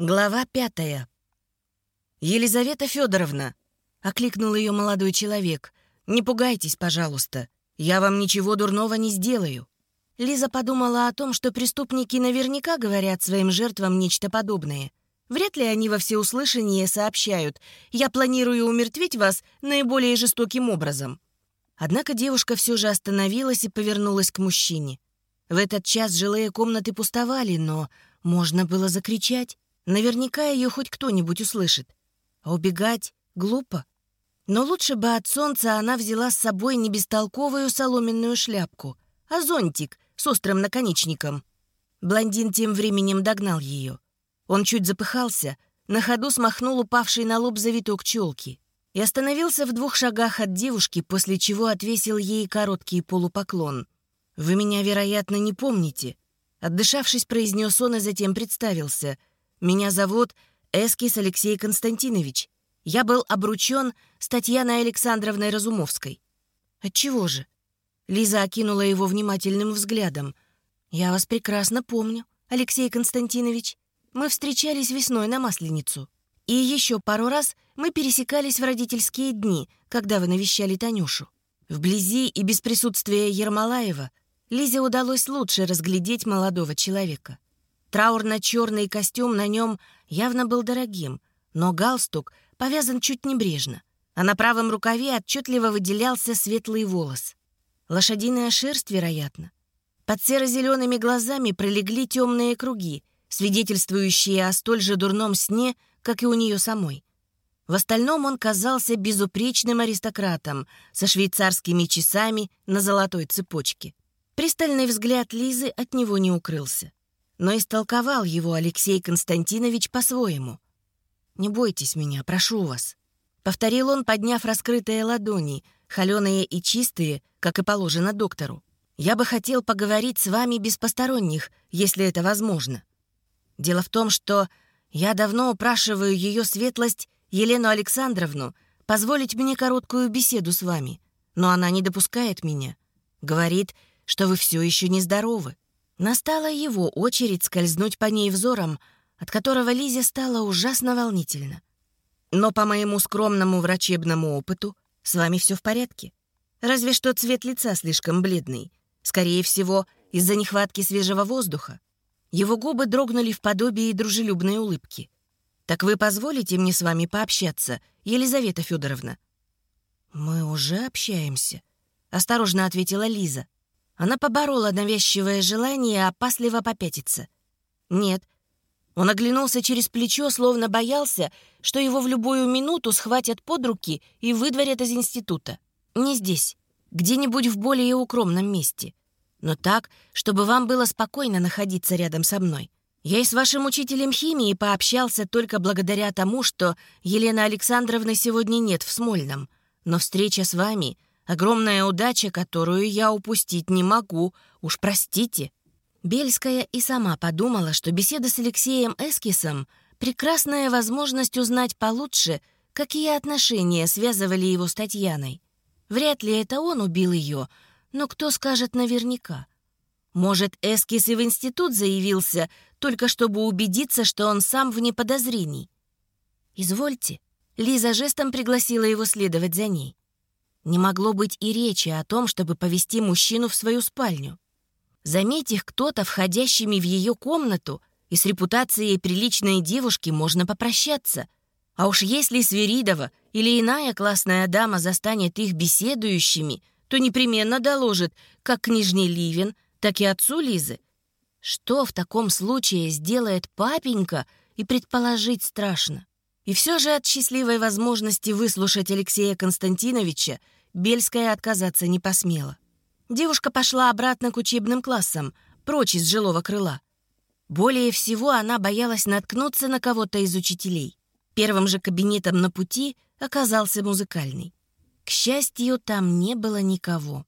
Глава пятая. «Елизавета Федоровна!» — окликнул ее молодой человек. «Не пугайтесь, пожалуйста. Я вам ничего дурного не сделаю». Лиза подумала о том, что преступники наверняка говорят своим жертвам нечто подобное. Вряд ли они во всеуслышание сообщают «Я планирую умертвить вас наиболее жестоким образом». Однако девушка все же остановилась и повернулась к мужчине. В этот час жилые комнаты пустовали, но можно было закричать. Наверняка ее хоть кто-нибудь услышит. А убегать глупо. Но лучше бы от солнца она взяла с собой не бестолковую соломенную шляпку, а зонтик с острым наконечником. Блондин тем временем догнал ее. Он чуть запыхался, на ходу смахнул упавший на лоб завиток челки и остановился в двух шагах от девушки, после чего отвесил ей короткий полупоклон. «Вы меня, вероятно, не помните», — отдышавшись, произнес он и затем представился — меня зовут Эскис Алексей Константинович. Я был обручен с Татьяной Александровной Разумовской». «Отчего же?» Лиза окинула его внимательным взглядом. «Я вас прекрасно помню, Алексей Константинович. Мы встречались весной на Масленицу. И еще пару раз мы пересекались в родительские дни, когда вы навещали Танюшу. Вблизи и без присутствия Ермолаева Лизе удалось лучше разглядеть молодого человека. Траурно-черный костюм на нем явно был дорогим, но галстук повязан чуть небрежно, а на правом рукаве отчетливо выделялся светлый волос. Лошадиная шерсть, вероятно. Под серо-зелеными глазами пролегли темные круги, свидетельствующие о столь же дурном сне, как и у нее самой. В остальном он казался безупречным аристократом со швейцарскими часами на золотой цепочке. Пристальный взгляд Лизы от него не укрылся но истолковал его Алексей Константинович по-своему. «Не бойтесь меня, прошу вас», — повторил он, подняв раскрытые ладони, холеные и чистые, как и положено доктору. «Я бы хотел поговорить с вами без посторонних, если это возможно. Дело в том, что я давно упрашиваю ее светлость Елену Александровну позволить мне короткую беседу с вами, но она не допускает меня. Говорит, что вы все еще нездоровы. Настала его очередь скользнуть по ней взором, от которого Лизе стало ужасно волнительно. Но по моему скромному врачебному опыту с вами все в порядке. Разве что цвет лица слишком бледный. Скорее всего, из-за нехватки свежего воздуха. Его губы дрогнули в подобии дружелюбной улыбки. «Так вы позволите мне с вами пообщаться, Елизавета Федоровна?» «Мы уже общаемся», — осторожно ответила Лиза. Она поборола навязчивое желание опасливо попятиться. Нет. Он оглянулся через плечо, словно боялся, что его в любую минуту схватят под руки и выдворят из института. Не здесь, где-нибудь в более укромном месте. Но так, чтобы вам было спокойно находиться рядом со мной. Я и с вашим учителем химии пообщался только благодаря тому, что Елены Александровны сегодня нет в Смольном. Но встреча с вами Огромная удача, которую я упустить не могу. Уж простите». Бельская и сама подумала, что беседа с Алексеем Эскисом — прекрасная возможность узнать получше, какие отношения связывали его с Татьяной. Вряд ли это он убил ее, но кто скажет наверняка? Может, Эскис и в институт заявился, только чтобы убедиться, что он сам вне подозрений? «Извольте». Лиза жестом пригласила его следовать за ней. Не могло быть и речи о том, чтобы повести мужчину в свою спальню. Заметь их кто-то, входящими в ее комнату, и с репутацией приличной девушки можно попрощаться. А уж если Сверидова или иная классная дама застанет их беседующими, то непременно доложит как княжне Ливен, так и отцу Лизы. Что в таком случае сделает папенька, и предположить страшно. И все же от счастливой возможности выслушать Алексея Константиновича Бельская отказаться не посмела. Девушка пошла обратно к учебным классам, прочь из жилого крыла. Более всего она боялась наткнуться на кого-то из учителей. Первым же кабинетом на пути оказался музыкальный. К счастью, там не было никого.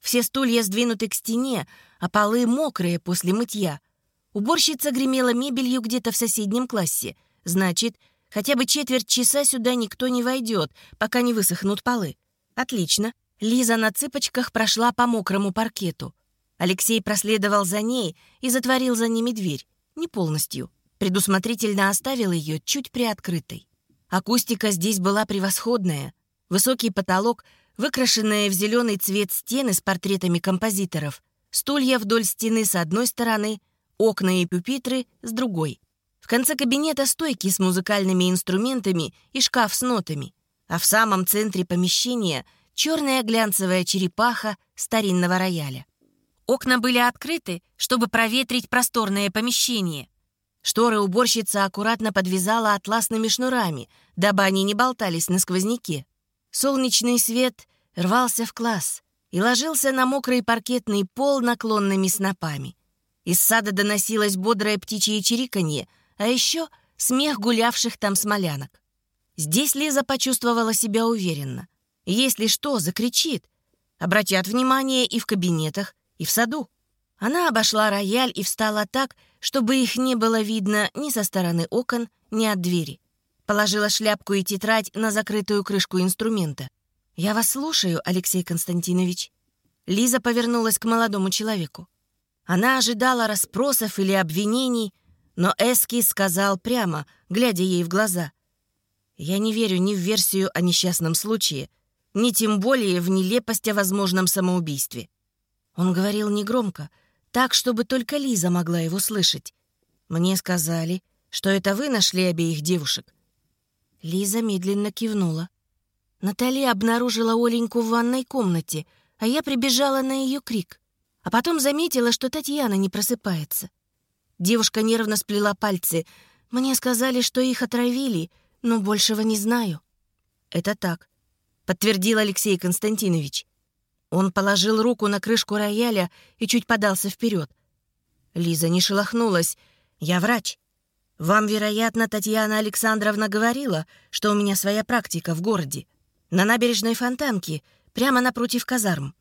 Все стулья сдвинуты к стене, а полы мокрые после мытья. Уборщица гремела мебелью где-то в соседнем классе. Значит, хотя бы четверть часа сюда никто не войдет, пока не высохнут полы. «Отлично». Лиза на цыпочках прошла по мокрому паркету. Алексей проследовал за ней и затворил за ними дверь. Не полностью. предусмотрительно оставил ее чуть приоткрытой. Акустика здесь была превосходная. Высокий потолок, выкрашенные в зеленый цвет стены с портретами композиторов, стулья вдоль стены с одной стороны, окна и пюпитры с другой. В конце кабинета стойки с музыкальными инструментами и шкаф с нотами, а в самом центре помещения черная глянцевая черепаха старинного рояля. Окна были открыты, чтобы проветрить просторное помещение. Шторы уборщица аккуратно подвязала атласными шнурами, дабы они не болтались на сквозняке. Солнечный свет рвался в класс и ложился на мокрый паркетный пол наклонными снопами. Из сада доносилось бодрое птичье чириканье, а еще смех гулявших там смолянок. Здесь Лиза почувствовала себя уверенно. Если что, закричит. Обратят внимание и в кабинетах, и в саду. Она обошла рояль и встала так, чтобы их не было видно ни со стороны окон, ни от двери. Положила шляпку и тетрадь на закрытую крышку инструмента. «Я вас слушаю, Алексей Константинович». Лиза повернулась к молодому человеку. Она ожидала расспросов или обвинений, но Эски сказал прямо, глядя ей в глаза. «Я не верю ни в версию о несчастном случае, ни тем более в нелепость о возможном самоубийстве». Он говорил негромко, так, чтобы только Лиза могла его слышать. «Мне сказали, что это вы нашли обеих девушек». Лиза медленно кивнула. Наталья обнаружила Оленьку в ванной комнате, а я прибежала на ее крик. А потом заметила, что Татьяна не просыпается. Девушка нервно сплела пальцы. Мне сказали, что их отравили, но большего не знаю. «Это так», — подтвердил Алексей Константинович. Он положил руку на крышку рояля и чуть подался вперед. Лиза не шелохнулась. «Я врач. Вам, вероятно, Татьяна Александровна говорила, что у меня своя практика в городе. На набережной Фонтанки, прямо напротив казарм».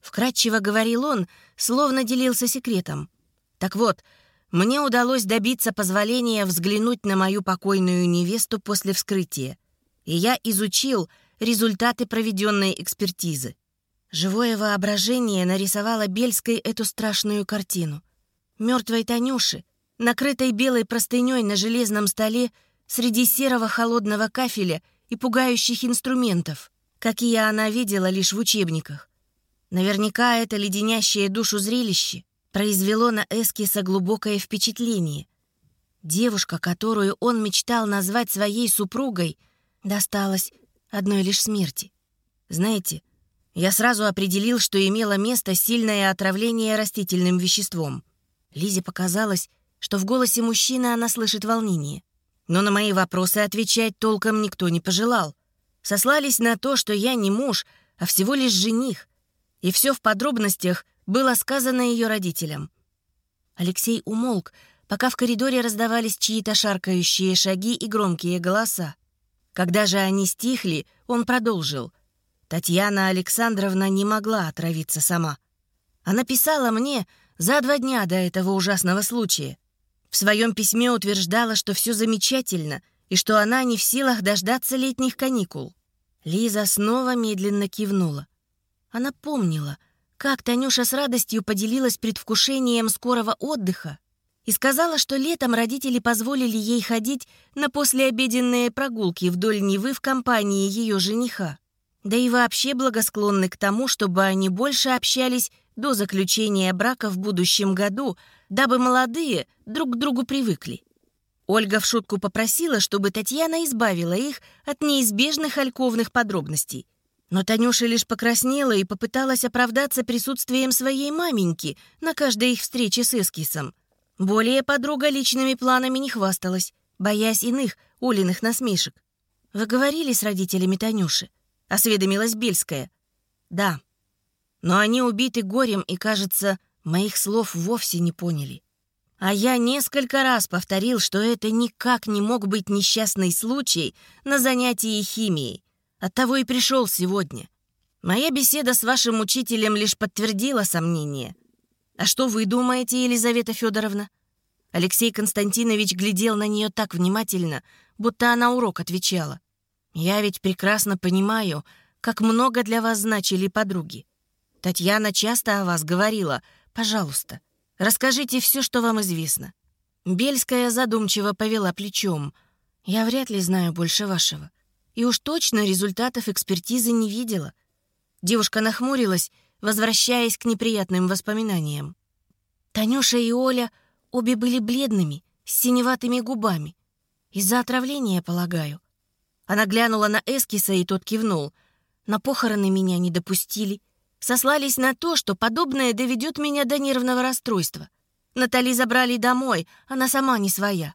Вкратчиво говорил он, словно делился секретом. «Так вот, мне удалось добиться позволения взглянуть на мою покойную невесту после вскрытия, и я изучил результаты проведенной экспертизы. Живое воображение нарисовало Бельской эту страшную картину. Мертвой Танюши, накрытой белой простыней на железном столе среди серого холодного кафеля и пугающих инструментов, какие она видела лишь в учебниках. Наверняка это леденящее душу зрелище произвело на Эскиса глубокое впечатление. Девушка, которую он мечтал назвать своей супругой, досталась одной лишь смерти. Знаете, я сразу определил, что имело место сильное отравление растительным веществом. Лизе показалось, что в голосе мужчины она слышит волнение. Но на мои вопросы отвечать толком никто не пожелал. Сослались на то, что я не муж, а всего лишь жених. И все в подробностях было сказано ее родителям. Алексей умолк, пока в коридоре раздавались чьи-то шаркающие шаги и громкие голоса. Когда же они стихли, он продолжил. Татьяна Александровна не могла отравиться сама. Она писала мне за два дня до этого ужасного случая. В своем письме утверждала, что все замечательно и что она не в силах дождаться летних каникул. Лиза снова медленно кивнула. Она помнила, как Танюша с радостью поделилась предвкушением скорого отдыха и сказала, что летом родители позволили ей ходить на послеобеденные прогулки вдоль Невы в компании ее жениха да и вообще благосклонны к тому, чтобы они больше общались до заключения брака в будущем году, дабы молодые друг к другу привыкли. Ольга в шутку попросила, чтобы Татьяна избавила их от неизбежных альковных подробностей. Но Танюша лишь покраснела и попыталась оправдаться присутствием своей маменьки на каждой их встрече с Эскисом. Более подруга личными планами не хвасталась, боясь иных Олиных насмешек. «Вы говорили с родителями Танюши?» — осведомилась Бельская. «Да. Но они убиты горем и, кажется, моих слов вовсе не поняли. А я несколько раз повторил, что это никак не мог быть несчастный случай на занятии химией. Оттого и пришел сегодня. Моя беседа с вашим учителем лишь подтвердила сомнения. А что вы думаете, Елизавета Федоровна? Алексей Константинович глядел на нее так внимательно, будто она урок отвечала. Я ведь прекрасно понимаю, как много для вас значили подруги. Татьяна часто о вас говорила. Пожалуйста, расскажите все, что вам известно. Бельская задумчиво повела плечом. «Я вряд ли знаю больше вашего. И уж точно результатов экспертизы не видела». Девушка нахмурилась, возвращаясь к неприятным воспоминаниям. Танюша и Оля обе были бледными, с синеватыми губами. Из-за отравления, полагаю. Она глянула на Эскиса, и тот кивнул. На похороны меня не допустили. Сослались на то, что подобное доведет меня до нервного расстройства. Натали забрали домой, она сама не своя.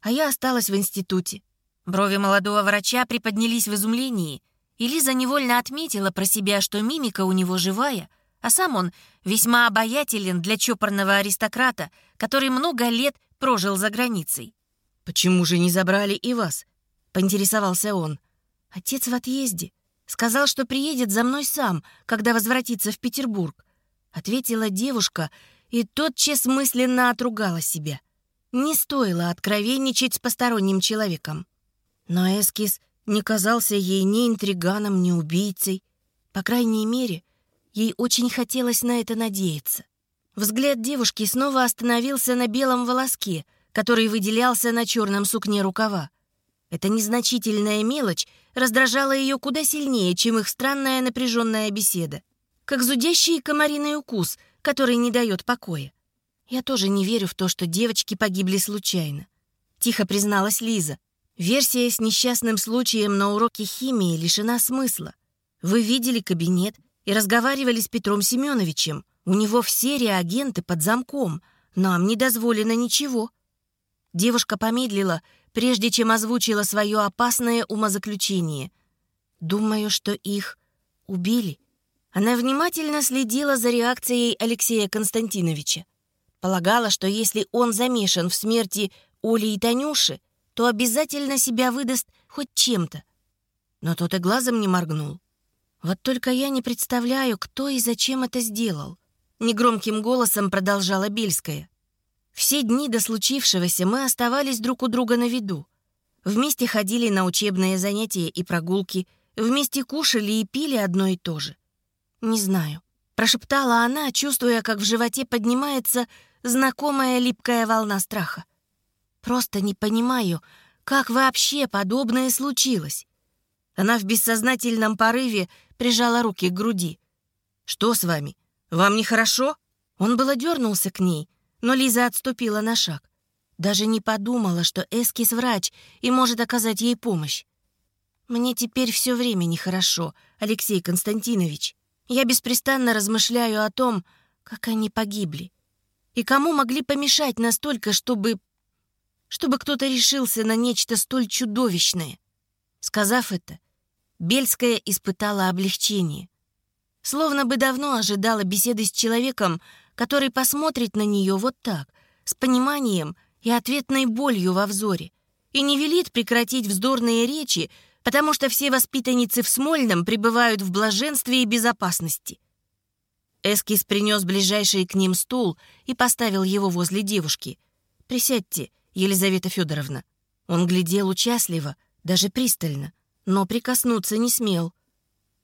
А я осталась в институте. Брови молодого врача приподнялись в изумлении, и Лиза невольно отметила про себя, что мимика у него живая, а сам он весьма обаятелен для чопорного аристократа, который много лет прожил за границей. «Почему же не забрали и вас?» — поинтересовался он. «Отец в отъезде. Сказал, что приедет за мной сам, когда возвратится в Петербург», — ответила девушка и тотчас мысленно отругала себя. Не стоило откровенничать с посторонним человеком. Но эскиз не казался ей ни интриганом, ни убийцей. По крайней мере, ей очень хотелось на это надеяться. Взгляд девушки снова остановился на белом волоске, который выделялся на черном сукне рукава. Эта незначительная мелочь раздражала ее куда сильнее, чем их странная напряженная беседа. Как зудящий комариный укус, который не дает покоя. Я тоже не верю в то, что девочки погибли случайно. Тихо призналась Лиза. Версия с несчастным случаем на уроке химии лишена смысла. Вы видели кабинет и разговаривали с Петром Семеновичем. У него все реагенты под замком. Нам не дозволено ничего. Девушка помедлила, прежде чем озвучила свое опасное умозаключение. «Думаю, что их убили». Она внимательно следила за реакцией Алексея Константиновича. Полагала, что если он замешан в смерти Оли и Танюши, то обязательно себя выдаст хоть чем-то. Но тот и глазом не моргнул. Вот только я не представляю, кто и зачем это сделал. Негромким голосом продолжала Бельская. Все дни до случившегося мы оставались друг у друга на виду. Вместе ходили на учебные занятия и прогулки, вместе кушали и пили одно и то же. «Не знаю», — прошептала она, чувствуя, как в животе поднимается знакомая липкая волна страха. «Просто не понимаю, как вообще подобное случилось». Она в бессознательном порыве прижала руки к груди. «Что с вами? Вам нехорошо?» Он было дернулся к ней, но Лиза отступила на шаг. Даже не подумала, что Эскис врач и может оказать ей помощь. «Мне теперь все время нехорошо, Алексей Константинович. Я беспрестанно размышляю о том, как они погибли. И кому могли помешать настолько, чтобы... чтобы кто-то решился на нечто столь чудовищное?» Сказав это, Бельская испытала облегчение. Словно бы давно ожидала беседы с человеком, который посмотрит на нее вот так, с пониманием и ответной болью во взоре, и не велит прекратить вздорные речи, потому что все воспитанницы в Смольном пребывают в блаженстве и безопасности. Эскиз принес ближайший к ним стул и поставил его возле девушки. «Присядьте, Елизавета Федоровна». Он глядел участливо, даже пристально, но прикоснуться не смел.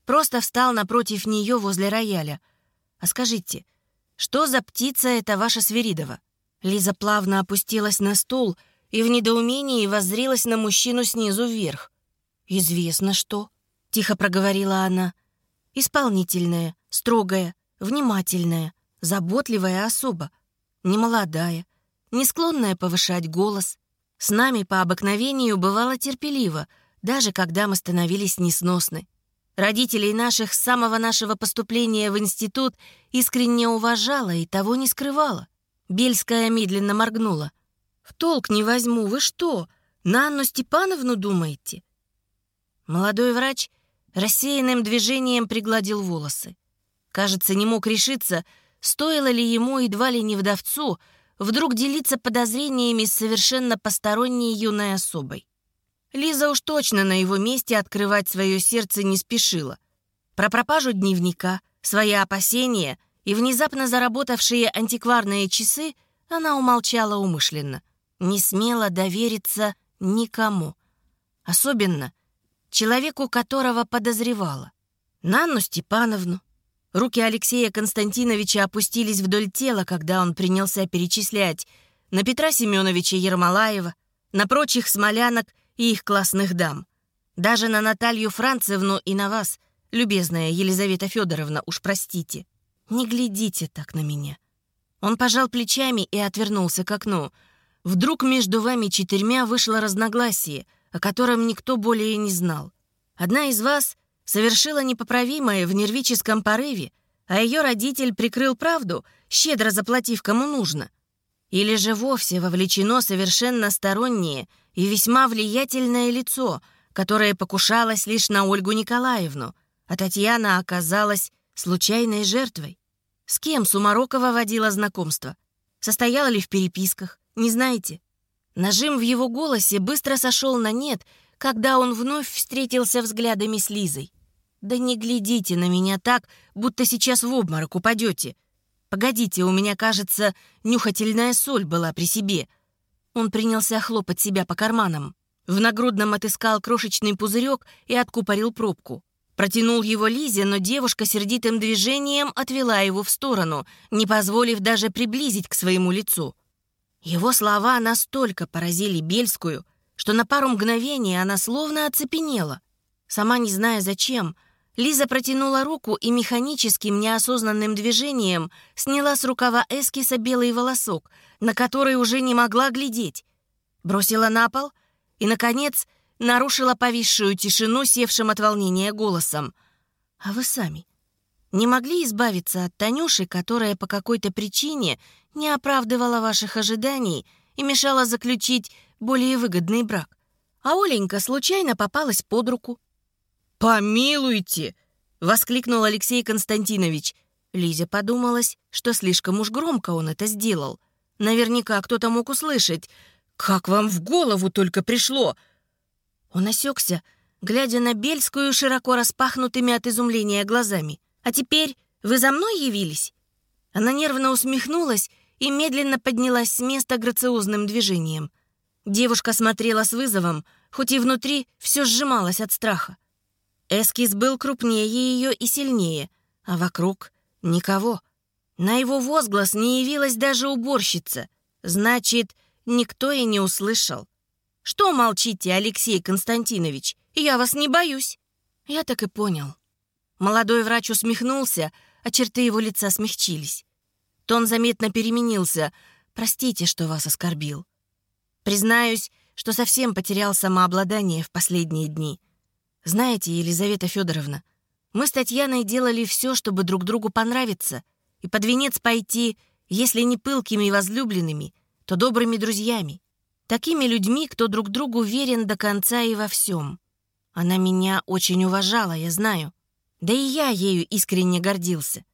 Просто встал напротив нее возле рояля. «А скажите, «Что за птица это ваша Свиридова?» Лиза плавно опустилась на стул и в недоумении воззрилась на мужчину снизу вверх. «Известно что», — тихо проговорила она. «Исполнительная, строгая, внимательная, заботливая особа, немолодая, не склонная повышать голос. С нами по обыкновению бывало терпеливо, даже когда мы становились несносны. Родителей наших с самого нашего поступления в институт искренне уважала и того не скрывала. Бельская медленно моргнула. «В толк не возьму, вы что, на Анну Степановну думаете?» Молодой врач рассеянным движением пригладил волосы. Кажется, не мог решиться, стоило ли ему, едва ли не вдовцу, вдруг делиться подозрениями с совершенно посторонней юной особой. Лиза уж точно на его месте открывать свое сердце не спешила. Про пропажу дневника, свои опасения и внезапно заработавшие антикварные часы она умолчала умышленно. Не смела довериться никому. Особенно человеку, которого подозревала. Нанну Степановну. Руки Алексея Константиновича опустились вдоль тела, когда он принялся перечислять. на Петра Семеновича Ермолаева, на прочих смолянок и их классных дам. Даже на Наталью Францевну и на вас, любезная Елизавета Федоровна, уж простите. Не глядите так на меня. Он пожал плечами и отвернулся к окну. Вдруг между вами четырьмя вышло разногласие, о котором никто более не знал. Одна из вас совершила непоправимое в нервическом порыве, а ее родитель прикрыл правду, щедро заплатив кому нужно. Или же вовсе вовлечено совершенно стороннее и весьма влиятельное лицо, которое покушалось лишь на Ольгу Николаевну, а Татьяна оказалась случайной жертвой. С кем Сумарокова водила знакомство? Состояла ли в переписках? Не знаете? Нажим в его голосе быстро сошел на нет, когда он вновь встретился взглядами с Лизой. «Да не глядите на меня так, будто сейчас в обморок упадете. Погодите, у меня, кажется, нюхательная соль была при себе». Он принялся хлопать себя по карманам. В нагрудном отыскал крошечный пузырек и откупорил пробку. Протянул его Лизе, но девушка сердитым движением отвела его в сторону, не позволив даже приблизить к своему лицу. Его слова настолько поразили Бельскую, что на пару мгновений она словно оцепенела. Сама не зная зачем, Лиза протянула руку и механическим неосознанным движением сняла с рукава эскиса белый волосок, на который уже не могла глядеть. Бросила на пол и, наконец, нарушила повисшую тишину севшим от волнения голосом. «А вы сами не могли избавиться от Танюши, которая по какой-то причине не оправдывала ваших ожиданий и мешала заключить более выгодный брак? А Оленька случайно попалась под руку». «Помилуйте!» — воскликнул Алексей Константинович. Лиза подумалась, что слишком уж громко он это сделал. Наверняка кто-то мог услышать. «Как вам в голову только пришло?» Он осекся, глядя на Бельскую широко распахнутыми от изумления глазами. «А теперь вы за мной явились?» Она нервно усмехнулась и медленно поднялась с места грациозным движением. Девушка смотрела с вызовом, хоть и внутри все сжималось от страха. Эскиз был крупнее ее и сильнее, а вокруг — никого. На его возглас не явилась даже уборщица. Значит, никто и не услышал. Что молчите, Алексей Константинович? Я вас не боюсь». Я так и понял. Молодой врач усмехнулся, а черты его лица смягчились. Тон заметно переменился. «Простите, что вас оскорбил. Признаюсь, что совсем потерял самообладание в последние дни. Знаете, Елизавета Федоровна, мы с Татьяной делали все, чтобы друг другу понравиться и под венец пойти, если не пылкими и возлюбленными, то добрыми друзьями. Такими людьми, кто друг другу верен до конца и во всем. Она меня очень уважала, я знаю. Да и я ею искренне гордился.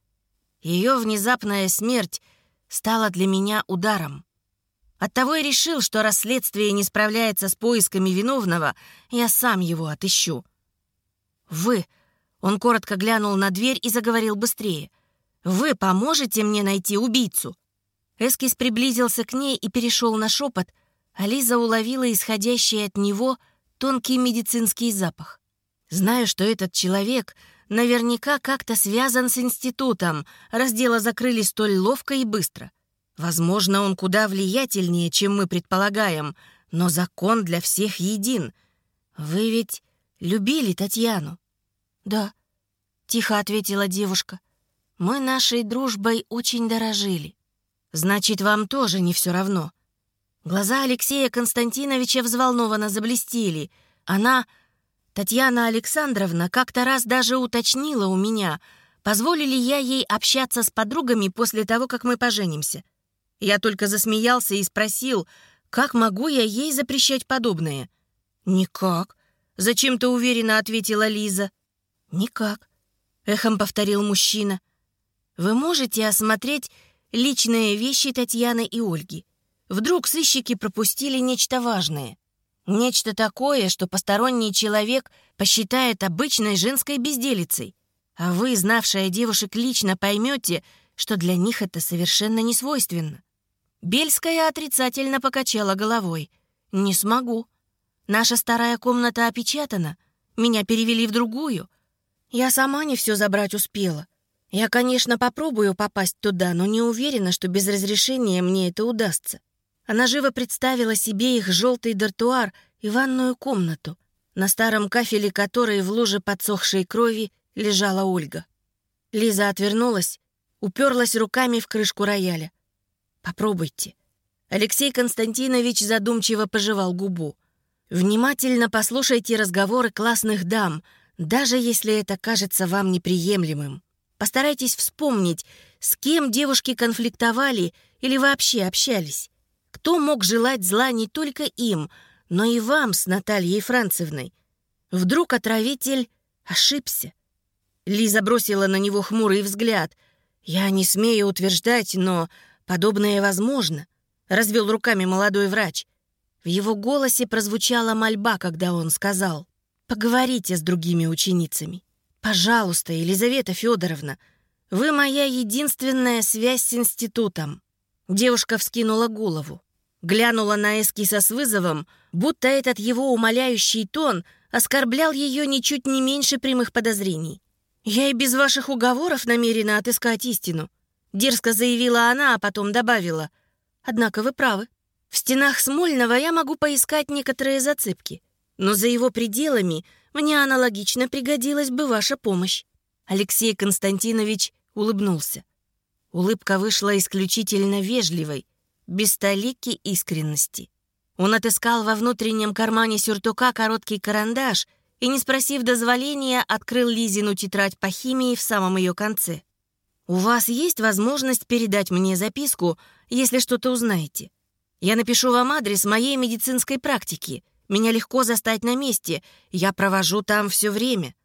Ее внезапная смерть стала для меня ударом. Оттого и решил, что расследствие не справляется с поисками виновного, я сам его отыщу. «Вы...» — он коротко глянул на дверь и заговорил быстрее. «Вы поможете мне найти убийцу?» Эскис приблизился к ней и перешел на шепот — Ализа уловила исходящий от него тонкий медицинский запах. Знаю, что этот человек наверняка как-то связан с институтом, раз дело закрыли столь ловко и быстро. Возможно, он куда влиятельнее, чем мы предполагаем, но закон для всех един. Вы ведь любили Татьяну? Да, тихо ответила девушка. Мы нашей дружбой очень дорожили. Значит, вам тоже не все равно. Глаза Алексея Константиновича взволнованно заблестели. Она, Татьяна Александровна, как-то раз даже уточнила у меня, позволили я ей общаться с подругами после того, как мы поженимся. Я только засмеялся и спросил, как могу я ей запрещать подобное? «Никак», — зачем-то уверенно ответила Лиза. «Никак», — эхом повторил мужчина. «Вы можете осмотреть личные вещи Татьяны и Ольги?» Вдруг сыщики пропустили нечто важное. Нечто такое, что посторонний человек посчитает обычной женской безделицей. А вы, знавшая девушек лично, поймете, что для них это совершенно не свойственно. Бельская отрицательно покачала головой. «Не смогу. Наша старая комната опечатана. Меня перевели в другую. Я сама не все забрать успела. Я, конечно, попробую попасть туда, но не уверена, что без разрешения мне это удастся. Она живо представила себе их желтый дартуар и ванную комнату, на старом кафеле которой в луже подсохшей крови лежала Ольга. Лиза отвернулась, уперлась руками в крышку рояля. «Попробуйте». Алексей Константинович задумчиво пожевал губу. «Внимательно послушайте разговоры классных дам, даже если это кажется вам неприемлемым. Постарайтесь вспомнить, с кем девушки конфликтовали или вообще общались. Кто мог желать зла не только им, но и вам с Натальей Францевной? Вдруг отравитель ошибся? Лиза бросила на него хмурый взгляд. «Я не смею утверждать, но подобное возможно», — развел руками молодой врач. В его голосе прозвучала мольба, когда он сказал, «Поговорите с другими ученицами. Пожалуйста, Елизавета Федоровна, вы моя единственная связь с институтом». Девушка вскинула голову, глянула на Эскиса с вызовом, будто этот его умоляющий тон оскорблял ее ничуть не меньше прямых подозрений. «Я и без ваших уговоров намерена отыскать истину», — дерзко заявила она, а потом добавила. «Однако вы правы. В стенах Смольного я могу поискать некоторые зацепки, но за его пределами мне аналогично пригодилась бы ваша помощь». Алексей Константинович улыбнулся. Улыбка вышла исключительно вежливой, без столики искренности. Он отыскал во внутреннем кармане сюртука короткий карандаш — и, не спросив дозволения, открыл Лизину тетрадь по химии в самом ее конце. «У вас есть возможность передать мне записку, если что-то узнаете. Я напишу вам адрес моей медицинской практики. Меня легко застать на месте. Я провожу там все время.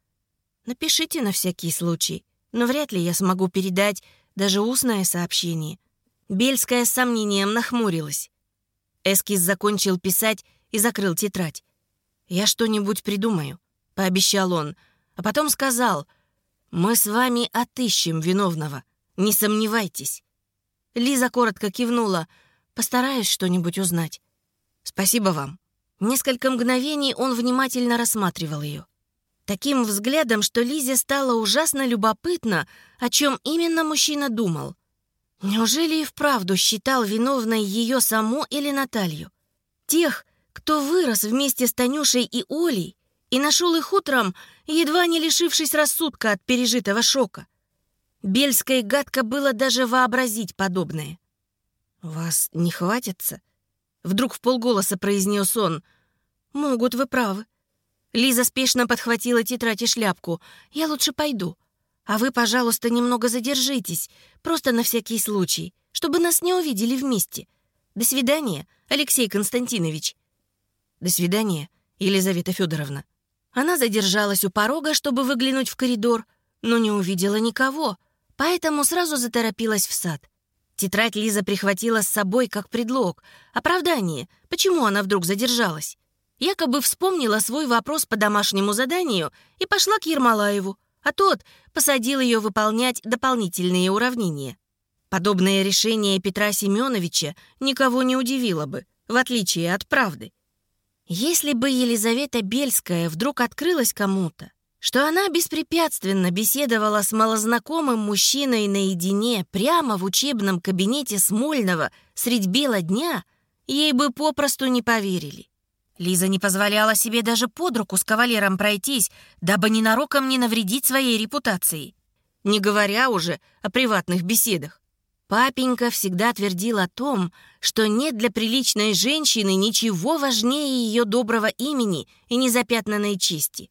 Напишите на всякий случай, но вряд ли я смогу передать даже устное сообщение». Бельская с сомнением нахмурилась. Эскиз закончил писать и закрыл тетрадь. «Я что-нибудь придумаю», — пообещал он, а потом сказал, «Мы с вами отыщем виновного, не сомневайтесь». Лиза коротко кивнула, «Постараюсь что-нибудь узнать». «Спасибо вам». Несколько мгновений он внимательно рассматривал ее. Таким взглядом, что Лизе стало ужасно любопытно, о чем именно мужчина думал. Неужели и вправду считал виновной ее саму или Наталью? Тех, кто вырос вместе с Танюшей и Олей и нашел их утром, едва не лишившись рассудка от пережитого шока. Бельской гадко было даже вообразить подобное. «Вас не хватится?» Вдруг в полголоса произнес он. «Могут, вы правы». Лиза спешно подхватила тетрадь и шляпку. «Я лучше пойду. А вы, пожалуйста, немного задержитесь, просто на всякий случай, чтобы нас не увидели вместе. До свидания, Алексей Константинович». «До свидания, Елизавета Федоровна». Она задержалась у порога, чтобы выглянуть в коридор, но не увидела никого, поэтому сразу заторопилась в сад. Тетрадь Лиза прихватила с собой как предлог, оправдание, почему она вдруг задержалась. Якобы вспомнила свой вопрос по домашнему заданию и пошла к Ермолаеву, а тот посадил ее выполнять дополнительные уравнения. Подобное решение Петра Семеновича никого не удивило бы, в отличие от правды. Если бы Елизавета Бельская вдруг открылась кому-то, что она беспрепятственно беседовала с малознакомым мужчиной наедине прямо в учебном кабинете Смольного средь бела дня, ей бы попросту не поверили. Лиза не позволяла себе даже под руку с кавалером пройтись, дабы ненароком не навредить своей репутации. Не говоря уже о приватных беседах. Папенька всегда твердил о том, что нет для приличной женщины ничего важнее ее доброго имени и незапятнанной чести.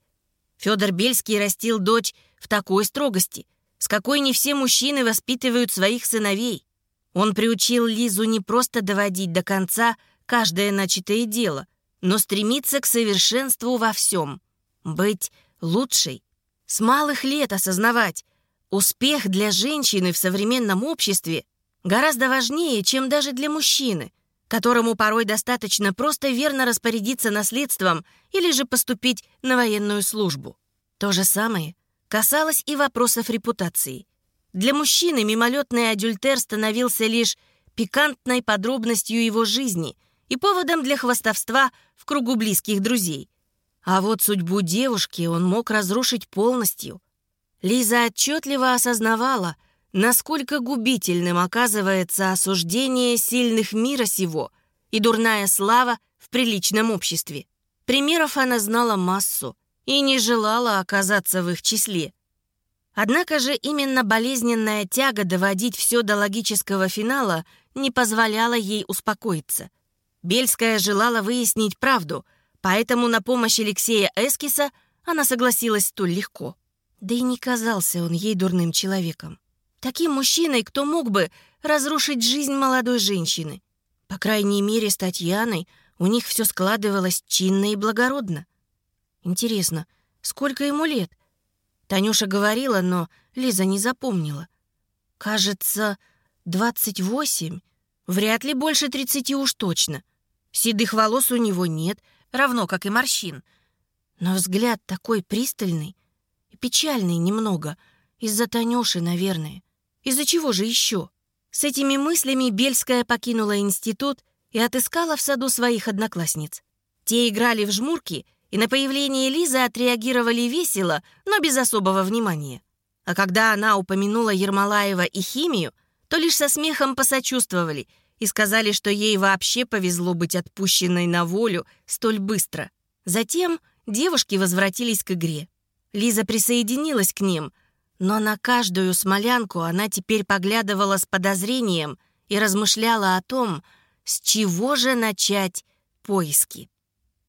Федор Бельский растил дочь в такой строгости, с какой не все мужчины воспитывают своих сыновей. Он приучил Лизу не просто доводить до конца каждое начатое дело, но стремиться к совершенству во всем. Быть лучшей. С малых лет осознавать, успех для женщины в современном обществе гораздо важнее, чем даже для мужчины, которому порой достаточно просто верно распорядиться наследством или же поступить на военную службу. То же самое касалось и вопросов репутации. Для мужчины мимолетный адюльтер становился лишь пикантной подробностью его жизни и поводом для хвастовства в кругу близких друзей. А вот судьбу девушки он мог разрушить полностью. Лиза отчетливо осознавала — насколько губительным оказывается осуждение сильных мира сего и дурная слава в приличном обществе. Примеров она знала массу и не желала оказаться в их числе. Однако же именно болезненная тяга доводить все до логического финала не позволяла ей успокоиться. Бельская желала выяснить правду, поэтому на помощь Алексея Эскиса она согласилась столь легко. Да и не казался он ей дурным человеком. Таким мужчиной, кто мог бы разрушить жизнь молодой женщины. По крайней мере, с Татьяной у них все складывалось чинно и благородно. Интересно, сколько ему лет? Танюша говорила, но Лиза не запомнила. Кажется, двадцать восемь. Вряд ли больше тридцати уж точно. Седых волос у него нет, равно как и морщин. Но взгляд такой пристальный и печальный немного. Из-за Танюши, наверное. Из-за чего же еще? С этими мыслями Бельская покинула институт и отыскала в саду своих одноклассниц. Те играли в жмурки, и на появление Лизы отреагировали весело, но без особого внимания. А когда она упомянула Ермолаева и химию, то лишь со смехом посочувствовали и сказали, что ей вообще повезло быть отпущенной на волю столь быстро. Затем девушки возвратились к игре. Лиза присоединилась к ним, но на каждую смолянку она теперь поглядывала с подозрением и размышляла о том, с чего же начать поиски.